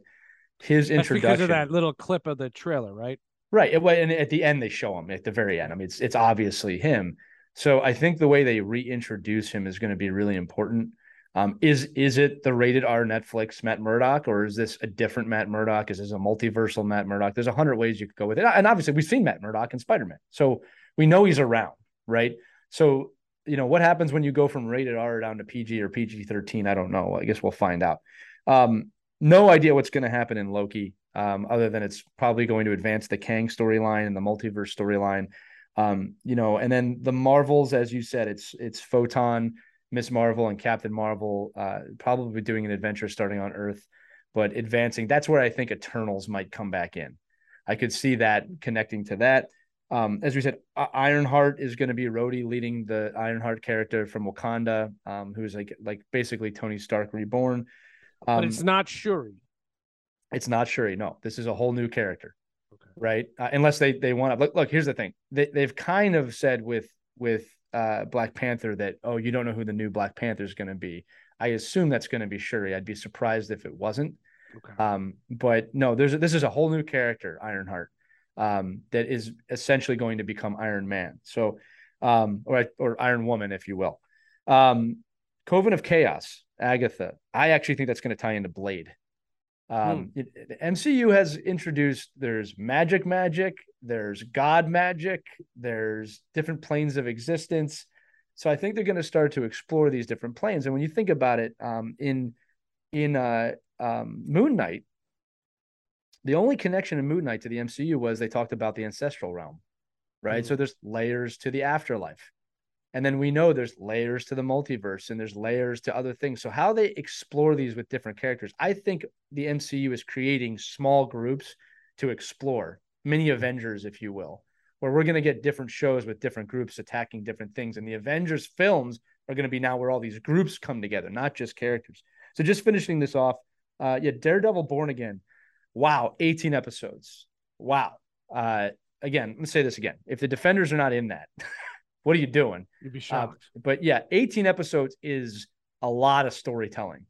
his That's introduction because of that little clip of the trailer, right? Right. And at the end, they show him at the very end. I mean, it's it's obviously him. So I think the way they reintroduce him is going to be really important. Um, is is it the rated R Netflix Matt Murdock, or is this a different Matt Murdock? Is this a multiversal Matt Murdock? There's a hundred ways you could go with it, and obviously we've seen Matt Murdock in Spider Man, so we know he's around, right? So you know what happens when you go from rated R down to PG or PG thirteen? I don't know. I guess we'll find out. Um, no idea what's going to happen in Loki um, other than it's probably going to advance the Kang storyline and the multiverse storyline. Um, you know, and then the Marvels, as you said, it's it's Photon, Miss Marvel, and Captain Marvel, uh, probably doing an adventure starting on Earth, but advancing. That's where I think Eternals might come back in. I could see that connecting to that. Um, as we said, Ironheart is going to be Rhodey leading the Ironheart character from Wakanda, um, who's like like basically Tony Stark reborn. Um, but it's not Shuri. It's not Shuri. No, this is a whole new character, okay. right? Uh, unless they they want to look. Look, here's the thing. They they've kind of said with with uh, Black Panther that oh you don't know who the new Black Panther is going to be. I assume that's going to be Shuri. I'd be surprised if it wasn't. Okay. Um, but no, there's a, this is a whole new character, Ironheart, um, that is essentially going to become Iron Man. So, um, or or Iron Woman, if you will. Um, Coven of Chaos, Agatha. I actually think that's going to tie into Blade. Um, hmm. it, MCU has introduced there's magic, magic, there's God magic, there's different planes of existence. So I think they're going to start to explore these different planes. And when you think about it, um, in in uh, um, Moon Knight, the only connection in Moon Knight to the MCU was they talked about the ancestral realm, right? Mm-hmm. So there's layers to the afterlife. And then we know there's layers to the multiverse and there's layers to other things. So how they explore these with different characters, I think the MCU is creating small groups to explore, mini Avengers, if you will, where we're going to get different shows with different groups attacking different things. And the Avengers films are going to be now where all these groups come together, not just characters. So just finishing this off, uh, yeah, Daredevil Born Again. Wow, 18 episodes. Wow. Uh, again, let's say this again. If the defenders are not in that, what are you doing? You'd be Uh, shocked. but yeah, 18 episodes is a lot of storytelling,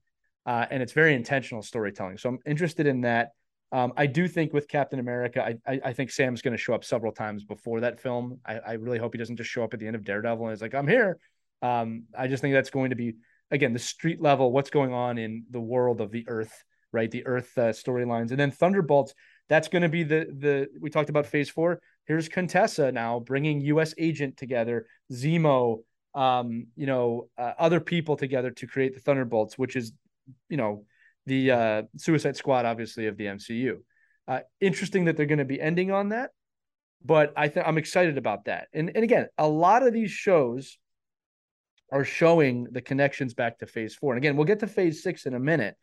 uh, and it's very intentional storytelling. So I'm interested in that. Um, I do think with Captain America, I I, I think Sam's going to show up several times before that film. I, I really hope he doesn't just show up at the end of Daredevil and it's like I'm here. Um, I just think that's going to be again the street level, what's going on in the world of the Earth, right? The Earth uh, storylines, and then Thunderbolts. That's going to be the the we talked about Phase Four. Here's Contessa now bringing U.S. Agent together, Zemo, um, you know, uh, other people together to create the Thunderbolts, which is, you know, the uh, Suicide Squad, obviously of the MCU. Uh, interesting that they're going to be ending on that, but I think I'm excited about that. And and again, a lot of these shows are showing the connections back to Phase Four. And again, we'll get to Phase Six in a minute,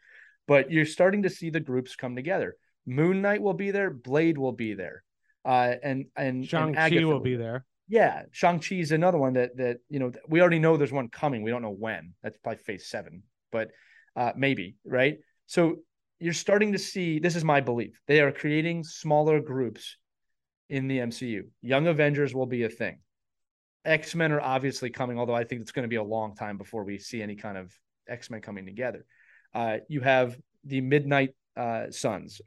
but you're starting to see the groups come together. Moon Knight will be there, Blade will be there, uh, and and Shang Chi will be there. yeah, Shang Chi is another one that that you know we already know there's one coming. We don't know when. That's probably Phase Seven, but uh, maybe right. So you're starting to see. This is my belief. They are creating smaller groups in the MCU. Young Avengers will be a thing. X Men are obviously coming, although I think it's going to be a long time before we see any kind of X Men coming together. Uh, you have the Midnight uh.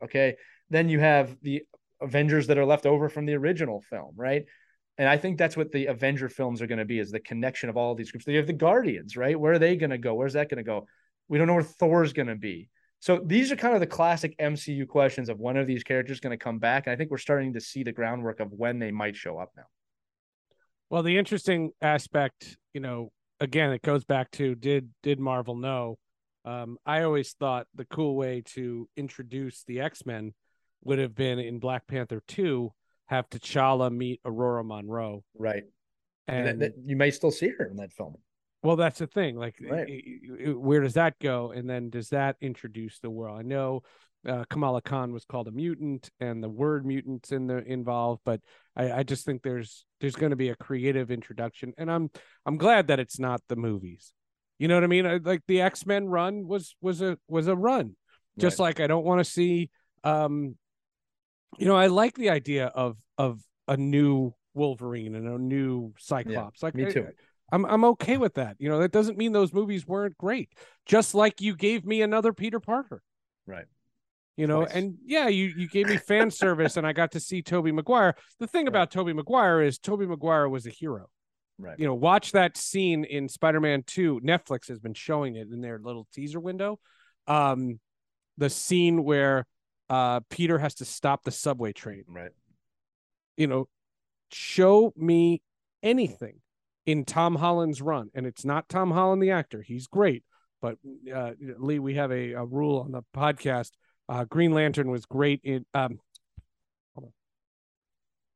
Okay, then you have the Avengers that are left over from the original film, right? And I think that's what the Avenger films are going to be is the connection of all these groups. You have the Guardians, right? Where are they going to go? Where's that going to go? We don't know where Thor's going to be. So these are kind of the classic MCU questions of when are these characters going to come back? And I think we're starting to see the groundwork of when they might show up now. Well, the interesting aspect, you know, again, it goes back to did did Marvel know? Um, I always thought the cool way to introduce the X Men would have been in Black Panther two, have T'Challa meet Ororo Munroe, Right. and, And, that, that- you may still see her in that film. Well, that's the thing. Like, Right. i- i- where does that go? And then does that introduce the world? I know uh, Kamala Khan was called a mutant, and the word mutants in the involved, but I, I just think there's there's going to be a creative introduction, and I'm I'm glad that it's not the movies. You know what I mean? I, like the X Men run was was a was a run, just like I don't want to see. Um, you know, I like the idea of of a new Wolverine and a new Cyclops. like me I- too. I'm I'm okay with that. You know, that doesn't mean those movies weren't great. Just like you gave me another Peter Parker. Right. You know, Twice. and yeah, you you gave me fan service and I got to see Tobey Maguire. The thing about Tobey Maguire is Tobey Maguire was a hero. Right. You know, watch that scene in Spider-Man 2. Netflix has been showing it in their little teaser window. Um the scene where uh Peter has to stop the subway train Right. you know, show me anything in Tom Holland's run. And it's not Tom Holland, the actor. He's great. But uh, Lee, we have a, a rule on the podcast. Uh, Green Lantern was great in. Um,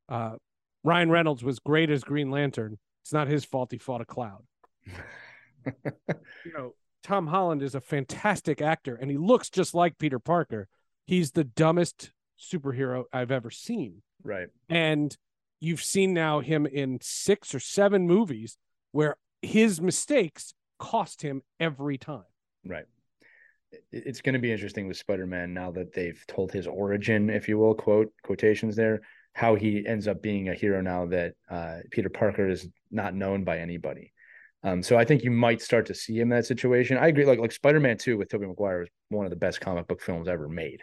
uh, Ryan Reynolds was great as Green Lantern. It's not his fault he fought a cloud. you know, Tom Holland is a fantastic actor and he looks just like Peter Parker. He's the dumbest superhero I've ever seen Right. and you've seen now him in six or seven movies where his mistakes cost him every time. Right. It's going to be interesting with Spider-Man now that they've told his origin, if you will, quote quotations there, how he ends up being a hero now that uh, Peter Parker is not known by anybody. Um, so I think you might start to see him in that situation. I agree. Like like Spider-Man Two with Tobey Maguire is one of the best comic book films ever made.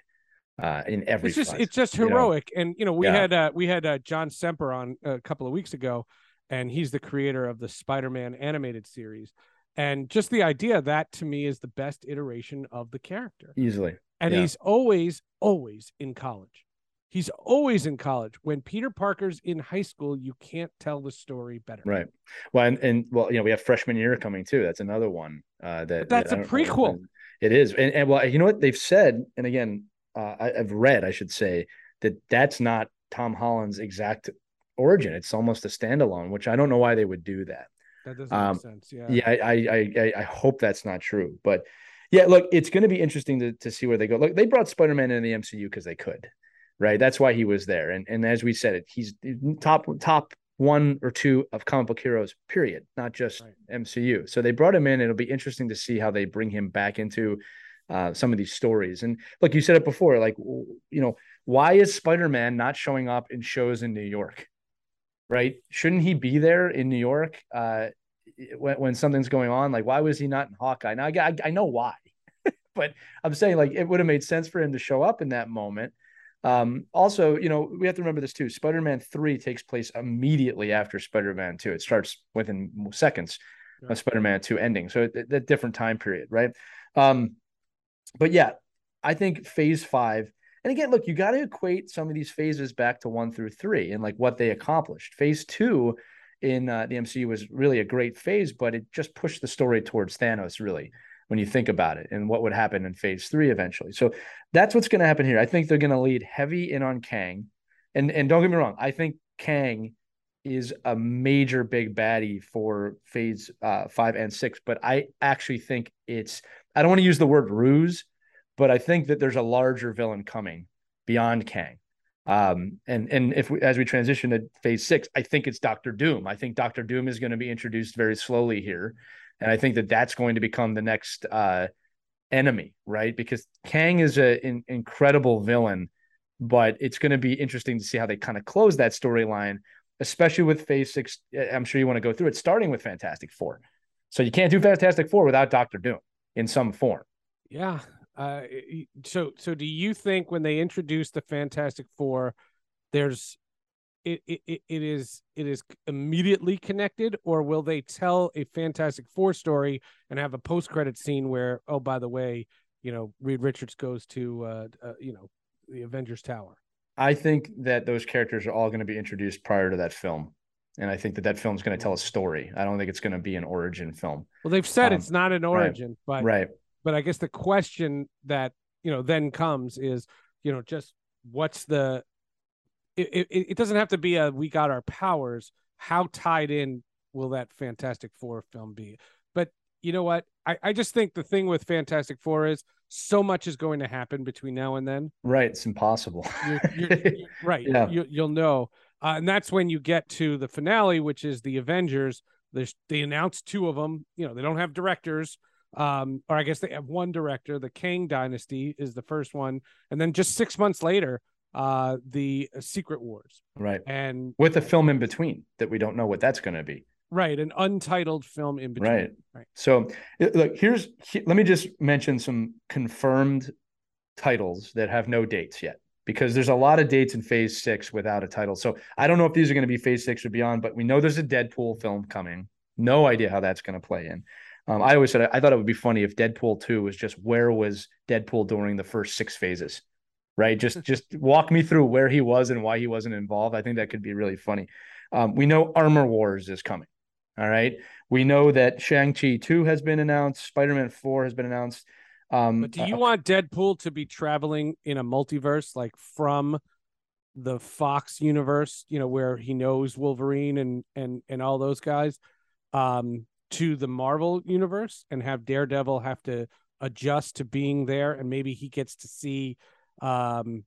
Uh, in every It's just front, it's just you know? heroic, and you know we Yeah. had uh, we had uh, John Semper on a couple of weeks ago, and he's the creator of the Spider-Man animated series, and just the idea that to me is the best iteration of the character. easily. and Yeah. he's always always in college he's always in college when peter parker's in high school you can't tell the story better Right. Well, and, and well, you know, we have freshman year coming too. That's another one. Uh, that But that's that a I don't know prequel. It is, and, and well, you know what they've said, and again, uh, I, I've read, I should say, that that's not Tom Holland's exact origin. It's almost a standalone, which I don't know why they would do that. that doesn't Um, make sense yeah Yeah, I, I, I, I- hope that's not true, but yeah, look, it's going to be interesting to to see where they go. Look, they brought Spider Man in the MCU because they could, right? That's why he was there, and and as we said, it he's top top one or two of comic book heroes, period, not just Right. MCU. So they brought him in. It'll be interesting to see how they bring him back into uh, some of these stories. And look, you said it before, like you know, why is Spider Man not showing up in shows in New York? right? Shouldn't he be there in New York uh, when, when something's going on? Like, why was he not in Hawkeye? Now, I, I know why, but I'm saying like it would have made sense for him to show up in that moment. Um, also, you know, we have to remember this too. Spider Man 3 takes place immediately after Spider Man 2. It starts within seconds of Spider Man 2 ending. So, a different time period, right? Um, but yeah, I think phase five and again, look, you got to equate some of these phases back to one through three and like what they accomplished. Phase two in uh, the MCU was really a great phase, but it just pushed the story towards Thanos, really, when you think about it and what would happen in phase three eventually. So that's what's going to happen here. I think they're going to lead heavy in on Kang. And, and don't get me wrong, I think Kang is a major big baddie for phase uh, five and six, but I actually think it's, I don't want to use the word ruse but I think that there's a larger villain coming beyond Kang. Um, and and if we, as we transition to phase six, I think it's Doctor Doom. I think Doctor Doom is going to be introduced very slowly here, and I think that that's going to become the next uh, enemy, right? Because Kang is an incredible villain, but it's going to be interesting to see how they kind of close that storyline, especially with Phase Six. I'm sure you want to go through it, starting with Fantastic Four. So you can't do Fantastic Four without Doctor Doom in some form. Yeah, uh, so so do you think when they introduce the Fantastic Four, there's it, it it is it is immediately connected, or will they tell a Fantastic Four story and have a post credit scene where oh by the way, you know Reed Richards goes to uh, uh you know the Avengers Tower. I think that those characters are all going to be introduced prior to that film. And I think that that film is going to tell a story. I don't think it's going to be an origin film. Well, they've said um, it's not an origin, right, but right. But I guess the question that you know then comes is, you know, just what's the? It, it, it doesn't have to be a we got our powers. How tied in will that Fantastic Four film be? But you know what? I, I just think the thing with Fantastic Four is so much is going to happen between now and then. Right, it's impossible. You're, you're, you're, right, yeah. you, will know, uh, and that's when you get to the finale, which is the Avengers. There's they announced two of them. You know, they don't have directors um, or I guess they have one director. The Kang Dynasty is the first one, and then just six months later, uh, the Secret Wars. Right, and with a film in between that we don't know what that's going to be. Right, an untitled film in between. Right, right. So look, here's let me just mention some confirmed titles that have no dates yet because there's a lot of dates in phase six without a title. So I don't know if these are going to be phase six or beyond, but we know there's a Deadpool film coming. No idea how that's going to play in. Um, I always said I thought it would be funny if Deadpool two was just where was Deadpool during the first six phases, right? Just just walk me through where he was and why he wasn't involved. I think that could be really funny. Um, we know Armor Wars is coming. All right. We know that Shang Chi two has been announced. Spider Man four has been announced. Um, but do you uh, want Deadpool to be traveling in a multiverse, like from the Fox universe, you know, where he knows Wolverine and and and all those guys? Um, to the Marvel universe and have Daredevil have to adjust to being there and maybe he gets to see um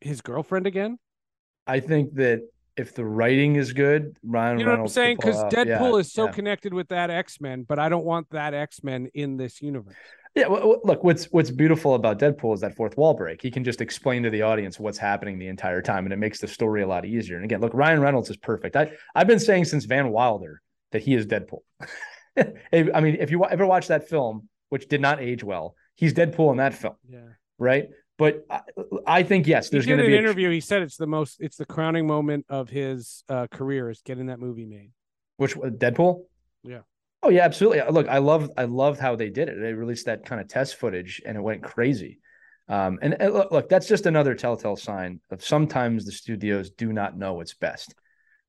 his girlfriend again? I think that if the writing is good, Ryan You know Reynolds what I'm saying? Because Deadpool yeah, is so yeah. connected with that X-Men, but I don't want that X-Men in this universe. Yeah, well, look, what's what's beautiful about Deadpool is that fourth wall break. He can just explain to the audience what's happening the entire time, and it makes the story a lot easier. And again, look, Ryan Reynolds is perfect. I I've been saying since Van Wilder that he is Deadpool. I mean, if you ever watch that film, which did not age well, he's Deadpool in that film. Yeah. Right. But I, I think yes, there's going to be an interview. He said it's the most, it's the crowning moment of his uh, career is getting that movie made. Which Deadpool? Yeah. Oh yeah, absolutely. Look, I love, I loved how they did it. They released that kind of test footage, and it went crazy. Um, and, and look, look, that's just another telltale sign of sometimes the studios do not know what's best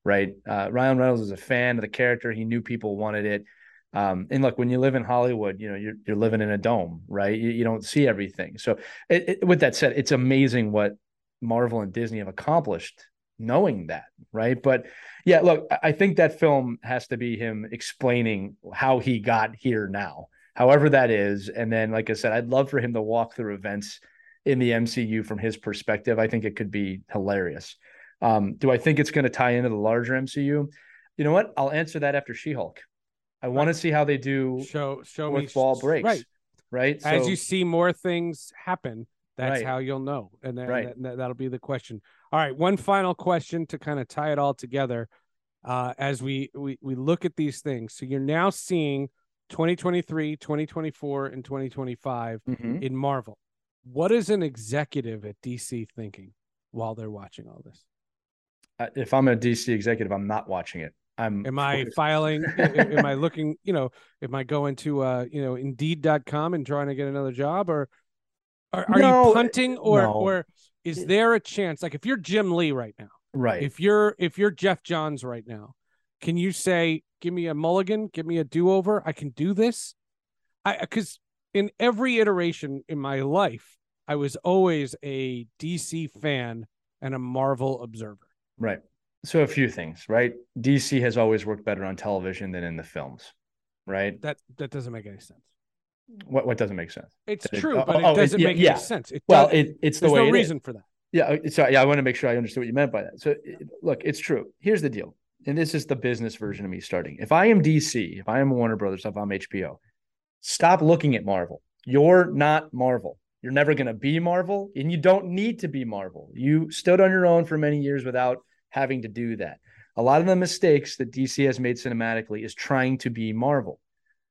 right? Uh, Ryan Reynolds is a fan of the character. He knew people wanted it. Um, and look, when you live in Hollywood, you know you're you're living in a dome, right? You, you don't see everything. So, it, it, with that said, it's amazing what Marvel and Disney have accomplished, knowing that, right? But yeah, look, I think that film has to be him explaining how he got here now, however that is. And then, like I said, I'd love for him to walk through events in the MCU from his perspective. I think it could be hilarious. Um, do I think it's going to tie into the larger MCU? You know what? I'll answer that after She Hulk. I right. want to see how they do. Show show with me ball breaks. Right. Right. As so, you see more things happen, that's right. how you'll know, and, that, right. that, that'll be the question. All right, one final question to kind of tie it all together uh, as we, we we look at these things. So you're now seeing 2023, 2024, and 2025 Mhm. in Marvel. What is an executive at DC thinking while they're watching all this? Uh, if I'm a DC executive, I'm not watching it. I'm Am I filing? am I looking? You know, am I going to uh, you know, Indeed.com and trying to get another job, or are, are No, you punting, or no. or is there a chance? Like, if you're Jim Lee right now, right? if you're if you're Geoff Johns right now, can you say, "Give me a mulligan, give me a do over, I can do this"? I because in every iteration in my life, I was always a DC fan and a Marvel observer. Right. So a few things, right? DC has always worked better on television than in the films, right? That that doesn't make any sense. What what doesn't make sense? It's That true, oh, but it oh, it- doesn't yeah, make yeah. any sense. It Well, it, it's the there's way no it is. reason for that. Yeah, uh, so yeah, I want to make sure I understood what you meant by that. So it- look, it's true. Here's the deal. And this is the business version of me starting. If I am DC, if I am Warner Brothers, if I'm HBO, stop looking at Marvel. You're not Marvel. You're never going to be Marvel, and you don't need to be Marvel. You stood on your own for many years without having to do that. A lot of the mistakes that DC has made cinematically is trying to be Marvel,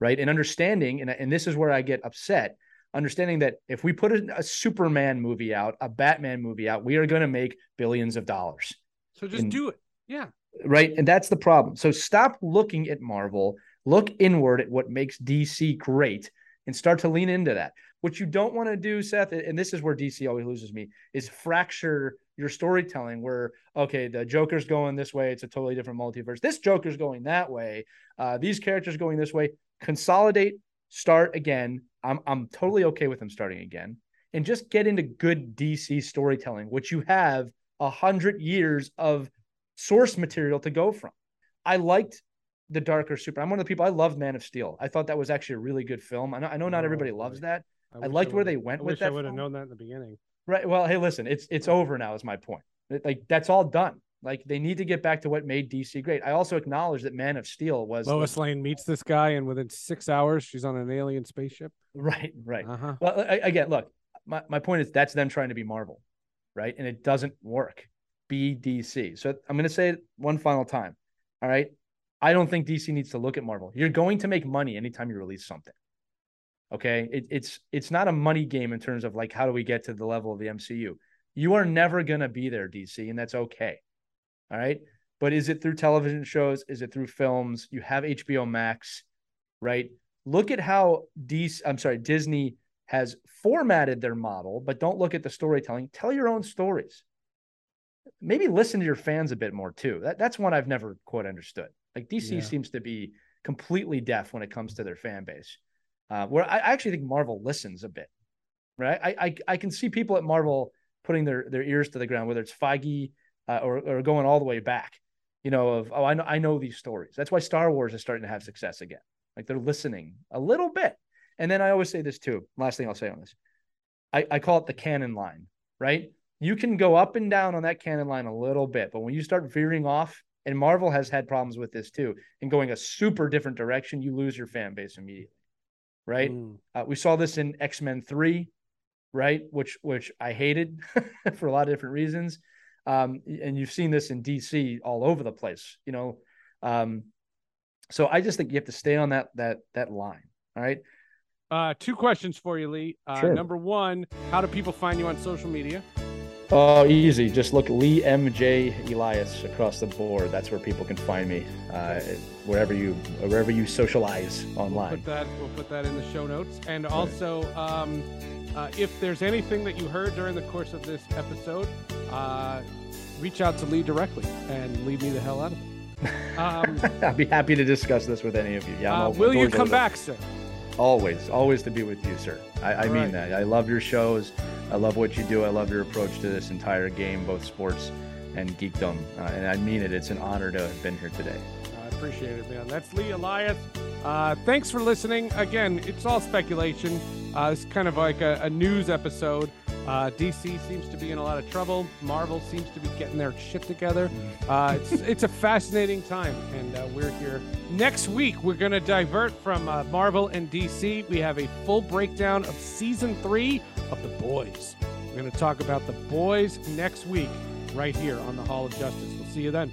right? And understanding, and, and this is where I get upset, understanding that if we put a, a Superman movie out, a Batman movie out, we are going to make billions of dollars, So just in- do it. Yeah. right? And that's the problem. So stop looking at Marvel, look inward at what makes DC great, and start to lean into that. What you don't want to do, Seth, and this is where DC always loses me, is fracture your storytelling where, okay, the Joker's going this way, it's a totally different multiverse. This Joker's going that way. Uh, these characters going this way. Consolidate, start again. I'm, I'm totally okay with them starting again. And just get into good DC storytelling, which you have a hundred years of source material to go from. I liked the darker super. I'm one of the people I loved Man of Steel. I thought that was actually a really good film. I know, I know not Oh, everybody loves that. I wish liked where would've- they went I with wish I would have known that in the beginning. Right. Well, hey, listen, it's it's over now. Is my point. Like that's all done. Like they need to get back to what made DC great. I also acknowledge that Man of Steel was Lois Lane meets this guy, and within six hours, she's on an alien spaceship. right, right. Uh huh. Well, I- again, look, my, my point is that's them trying to be Marvel, right? And it doesn't work. Be DC. So I'm going to say it one final time. All right. I don't think DC needs to look at Marvel. You're going to make money anytime you release something. Okay. It, it's it's not a money game in terms of like how do we get to the level of the MCU. You are never going to be there, DC, and that's okay. All right. But is it through television shows? Is it through films? You have HBO Max, right? Look at how DC, I'm sorry, Disney has formatted their model, but don't look at the storytelling. Tell your own stories. Maybe listen to your fans a bit more too. That, that's one I've never quite understood. Like DC Yeah. seems to be completely deaf when it comes to their fan base. Uh, where I, I actually think Marvel listens a bit, right? I, I I can see people at Marvel putting their their ears to the ground, whether it's Feige uh, or or going all the way back. You know, of oh I know I know these stories. That's why Star Wars is starting to have success again. Like they're listening a little bit. And then I always say this too. Last thing I'll say on this. I, I call it the canon line, right? You can go up and down on that canon line a little bit, but when you start veering off, and Marvel has had problems with this too, and going a super different direction, you lose your fan base immediately. Right. Mm. Uh, we saw this in X Men Three, right? Which which I hated for a lot of different reasons. Um, and you've seen this in DC all over the place, you know. Um, so I just think you have to stay on that that that line. All right. Uh, two questions for you, Lee. Uh, Sure. Number one, how do people find you on social media? Oh, easy. Just look Lee MJ Elias across the board. That's where people can find me. Uh, wherever you wherever you socialize online. We'll put that. We'll put that in the show notes. And also, um, uh, if there's anything that you heard during the course of this episode, uh, reach out to Lee directly and leave me the hell out of it. Um, I'd be happy to discuss this with any of you. Yeah. Uh, open. will you come open. back, sir? Always, always to be with you, sir. I, I mean right. that. I love your shows. I love what you do. I love your approach to this entire game, both sports and geekdom. Uh, and I mean it. It's an honor to have been here today. I appreciate it, man. That's Lee Elias. Uh, thanks for listening. Again, it's all speculation. Uh, it's kind of like a, a news episode. Uh, DC seems to be in a lot of trouble. Marvel seems to be getting their shit together. Uh, it's it's a fascinating time, and uh, we're here next week. We're going to divert from uh, Marvel and DC. We have a full breakdown of season three of the boys. We're going to talk about the boys next week, right here on the Hall of Justice. We'll see you then.